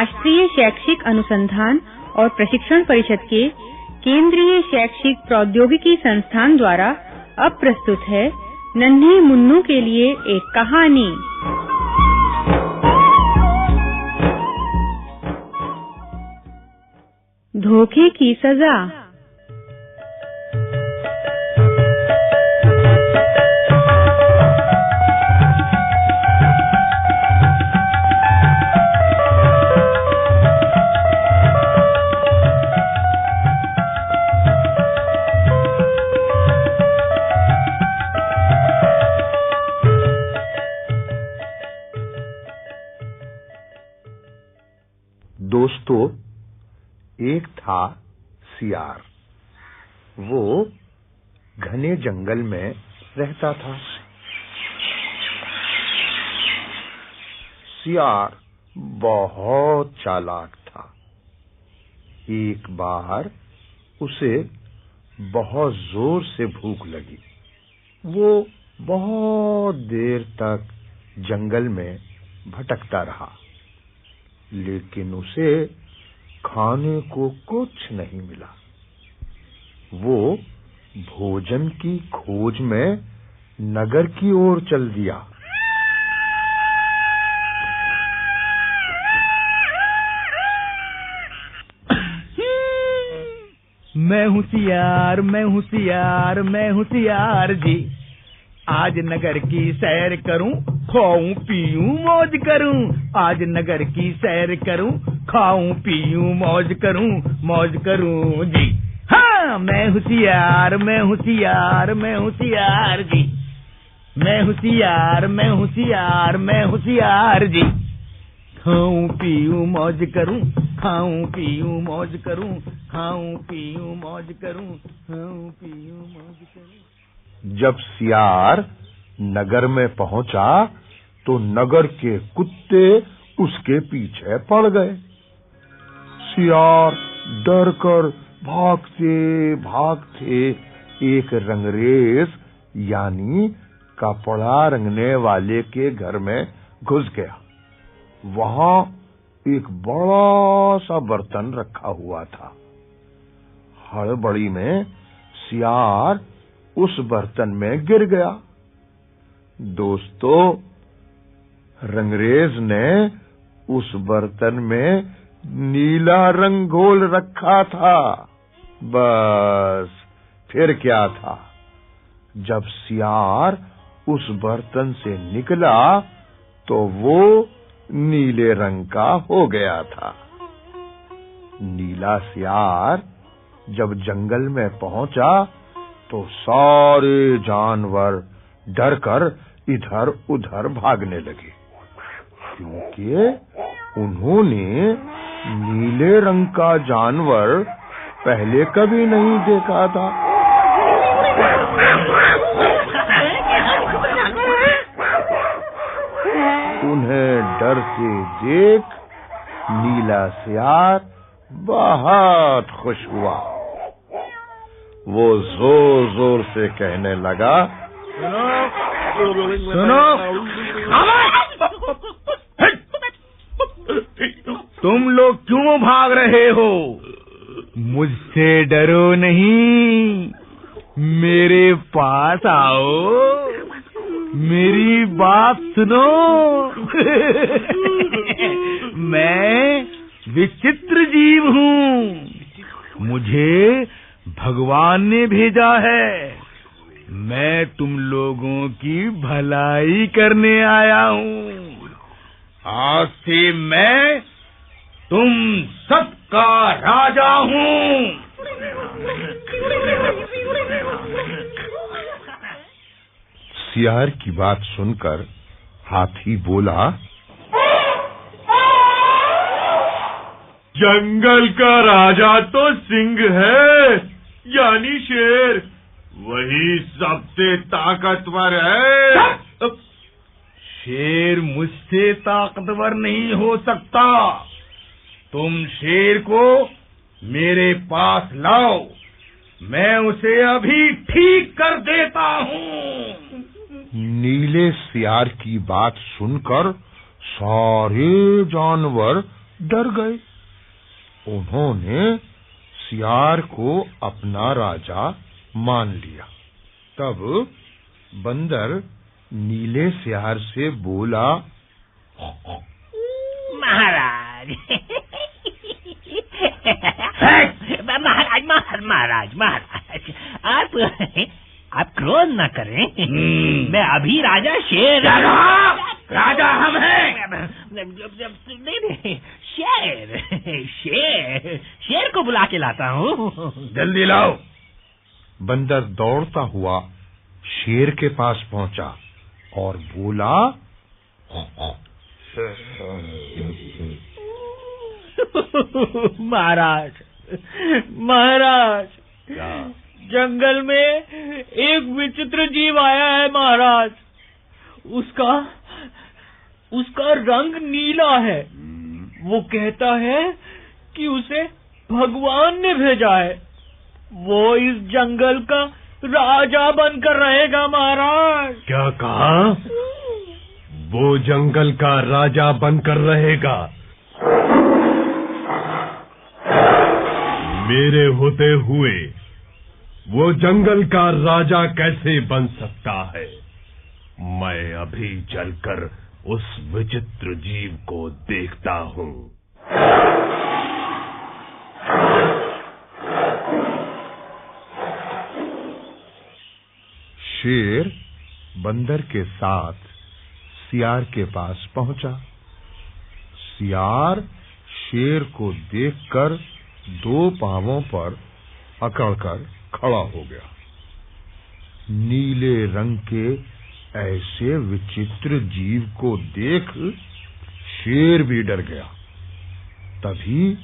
राष्ट्रीय शैक्षिक अनुसंधान और प्रशिक्षण परिषद के केंद्रीय शैक्षिक प्रौद्योगिकी संस्थान द्वारा अब प्रस्तुत है नन्हे मुन्नू के लिए एक कहानी। धोखे की सजा दोस्तों, एक था सियार। वो घने जंगल में रहता था। सियार बहुत चालाक था। एक बार उसे बहुत ज़ोर से भूख लगी। वो बहुत देर तक जंगल में भटकता रहा। लेकिन उसे खाने को कुछ नहीं मिला। वो भोजन की खोज में नगर की ओर चल दिया। मैं होशियार मैं होशियार मैं होशियार जी। आज नगर की सैर करूँ खाऊं, पीऊं, मौज करूँ। आज नगर की सैर करूँ, खाऊं, पीऊं, मौज करूँ मौज करूँ जी। हाँ मैं होशियार मैं होशियार मैं होशियार जी। मैं होशियार मैं होशियार मैं होशियार जी। खाऊं, पीऊं, मौज करूँ, खाऊं, पीऊं, मौज करूँ, खाऊं, पीऊं, मौज करूँ, खाऊं, पीऊं, मौज करूँ। जब सियार नगर में पहुँचा तो नगर के कुत्ते उसके पीछे पड़ गए। सियार डर कर भागते भागते एक रंगरेज, यानी कपड़ा रंगने वाले के घर में घुस गया। वहाँ एक बड़ा सा बर्तन रखा हुआ था। हड़बड़ी में सियार उस बर्तन में गिर गया। दोस्तों रंगरेज ने उस बर्तन में नीला रंग घोल रखा था। बस, फिर क्या था? जब सियार उस बर्तन से निकला तो वो नीले रंग का हो गया था। नीला सियार जब जंगल में पहुँचा तो सारे जानवर डरकर इधर उधर भागने लगे। क्योंकि उन्होंने नीले रंग का जानवर पहले कभी नहीं देखा था। उन्हें डर से देख नीला सियार बहुत खुश हुआ। वो ज़ोर ज़ोर से कहने लगा सुनो। तुम लोग क्यों भाग रहे हो? मुझसे डरो नहीं। मेरे पास आओ। मेरी बात सुनो। मैं विचित्र जीव हूँ। मुझे भगवान ने भेजा है। मैं तुम लोगों की भलाई करने आया हूँ। आज से मैं तुम सबका राजा हूँ। सियार की बात सुनकर हाथी बोला जंगल का राजा तो सिंह है यानी शेर। वही सबसे ताकतवर है। शेर मुझसे ताकतवर नहीं हो सकता। तुम शेर को मेरे पास लाओ। मैं उसे अभी ठीक कर देता हूँ। नीले सियार की बात सुनकर सारे जानवर डर गए। उन्होंने सियार को अपना राजा मान लिया। तब बंदर नीले सियार से बोला महाराज महाराज महाराज महाराज महाराज आप आप क्रोध न करें। मैं अभी राजा शेर। राजा हम हैं। नहीं नहीं शेर शेर शेर को बुला के लाता हूँ। जल्दी लाओ। बंदर दौड़ता हुआ शेर के पास पहुँचा और बोला महाराज महाराज जंगल में एक विचित्र जीव आया है महाराज। उसका उसका रंग नीला है। वो कहता है कि उसे भगवान ने भेजा है। वो इस जंगल का राजा बनकर रहेगा महाराज। क्या कहा? वो जंगल का राजा बनकर रहेगा। मेरे होते हुए, वो जंगल का राजा कैसे बन सकता है? मैं अभी चलकर उस विचित्र जीव को देखता हूँ। शेर बंदर के साथ सियार के पास पहुँचा। सियार शेर को देखकर दो पावों पर अकड़कर खड़ा हो गया। नीले रंग के ऐसे विचित्र जीव को देख शेर भी डर गया। तभी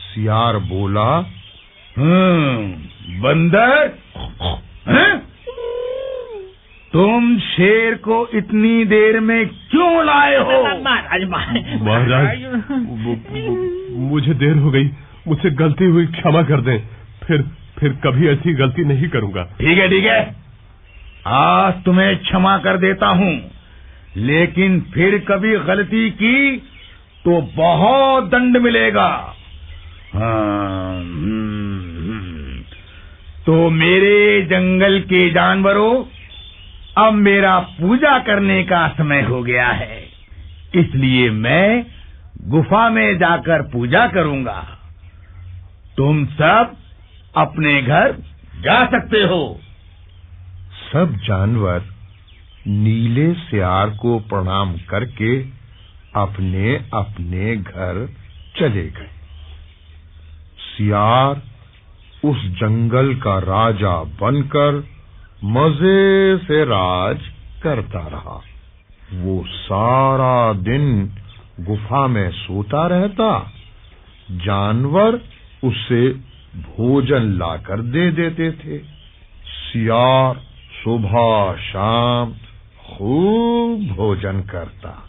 सियार बोला हम्म बंदर हैं? तुम शेर को इतनी देर में क्यों लाए हो? महाराज महाराज मुझे देर हो गई। मुझसे गलती हुई, क्षमा कर दें। फिर फिर कभी ऐसी गलती नहीं करूँगा। ठीक है ठीक है। आज तुम्हें क्षमा कर देता हूँ, लेकिन फिर कभी गलती की तो बहुत दंड मिलेगा। हाँ। तो मेरे जंगल के जानवरों, अब मेरा पूजा करने का समय हो गया है। इसलिए मैं गुफा में जाकर पूजा करूँगा। तुम सब अपने घर जा सकते हो। सब जानवर नीले सियार को प्रणाम करके अपने अपने घर चले गए। सियार उस जंगल का राजा बनकर मज़े से राज करता रहा। वो सारा दिन गुफा में सोता रहता। जानवर उसे भोजन लाकर दे देते थे। सियार सुबह शाम खूब भोजन करता।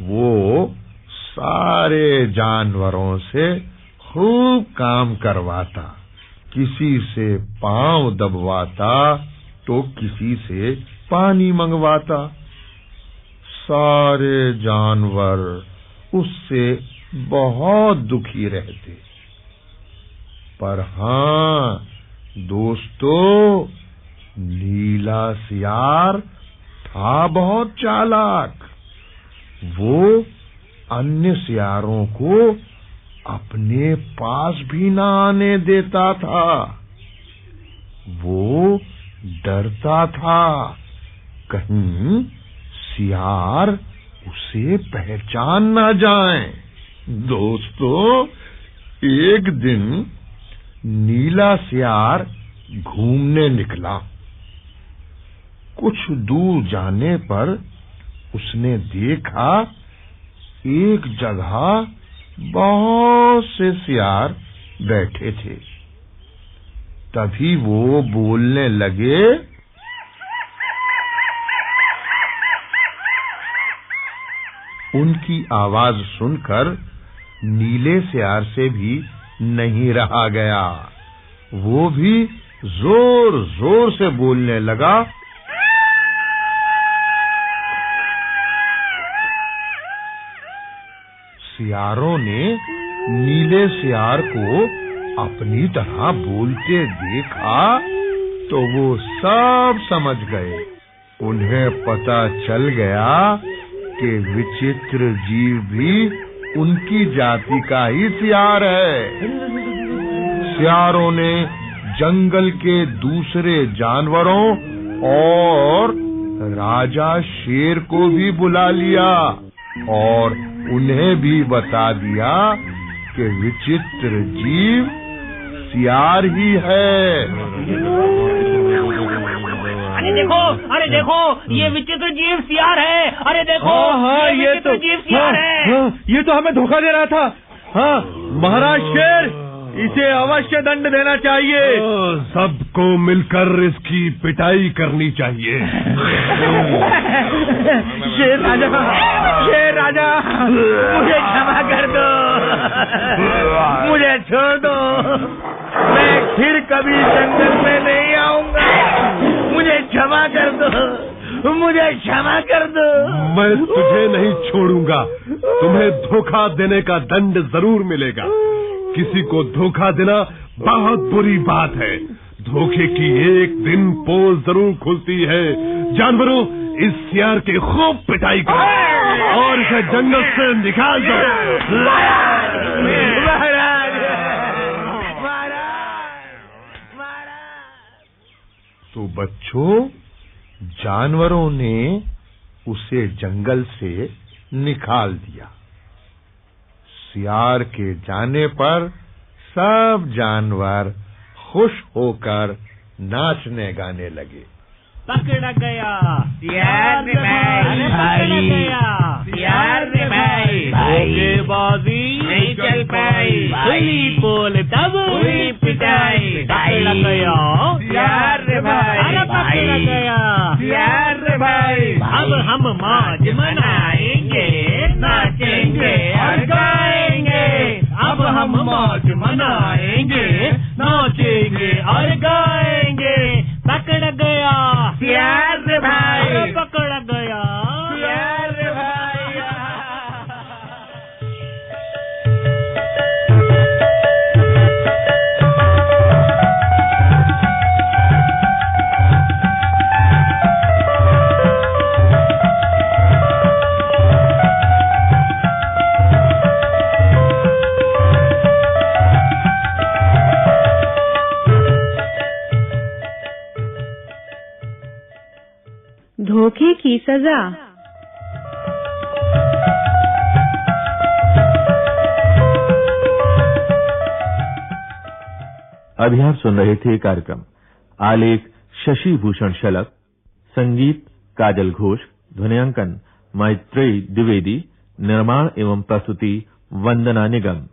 वो सारे जानवरों से खूब काम करवाता। किसी से पाँव दबवाता तो किसी से पानी मंगवाता। सारे जानवर उससे बहुत दुखी रहते। पर हाँ दोस्तों नीला सियार था बहुत चालाक। वो अन्य सियारों को अपने पास भी न आने देता था। वो डरता था। कहीं सियार उसे पहचान न जाए। दोस्तों, एक दिन नीला सियार घूमने निकला। कुछ दूर जाने पर उसने देखा, एक जगह बहुत से सियार बैठे थे। तभी वो बोलने लगे, उनकी आवाज़ सुनकर नीले सियार से भी नहीं रहा गया। वो भी ज़ोर ज़ोर से बोलने लगा। सियारों ने नीले सियार को अपनी तरह बोलते देखा तो वो सब समझ गए। उन्हें पता चल गया कि विचित्र जीव भी उनकी जाति का ही सियार है। सियारों ने जंगल के दूसरे जानवरों और राजा शेर को भी बुला लिया और उन्हें भी बता दिया कि विचित्र जीव सियार ही है। अरे देखो अरे देखो ये विचित्र जीव सियार है। अरे देखो हाँ हाँ ये विचित्र तो जीव सियार हाँ, है। हाँ, ये तो हमें धोखा दे रहा था। हाँ महाराज शेर इसे अवश्य दंड देना चाहिए। सबको मिलकर इसकी पिटाई करनी चाहिए। शेर राजा शेर राजा मुझे क्षमा कर दो। मुझे छोड़ दो। मैं फिर कभी जंगल में नहीं मुझे क्षमा कर दो। मुझे क्षमा कर दो। मैं तुझे नहीं छोड़ूँगा। तुम्हें धोखा देने का दंड ज़रूर मिलेगा। किसी को धोखा देना बहुत बुरी बात है। धोखे की एक दिन पोल ज़रूर खुलती है। जानवरों इस सियार की खूब पिटाई करो। और इसे जंगल से निकाल दो। तो बच्चों जानवरों ने उसे जंगल से निकाल दिया सियार के जाने पर सब जानवर खुश होकर नाचने गाने लगे पकड़ा गया सियार भाई, भाई। रे भाई, भाई। धोखेबाजी। नहीं चल पाई। खुली बोल तब हुई पिटाई। गया। प्यार रे भाई, अरे। गया। प्यार रे भाई, अब हम मौज मनाएँगे की सजा। अभी आप सुन रहे थे कार्यक्रम। आलेख शशि भूषण शलक संगीत काजल घोष, ध्वनियांकन मैत्रेयी द्विवेदी, निर्माण एवं प्रस्तुति वंदना निगम।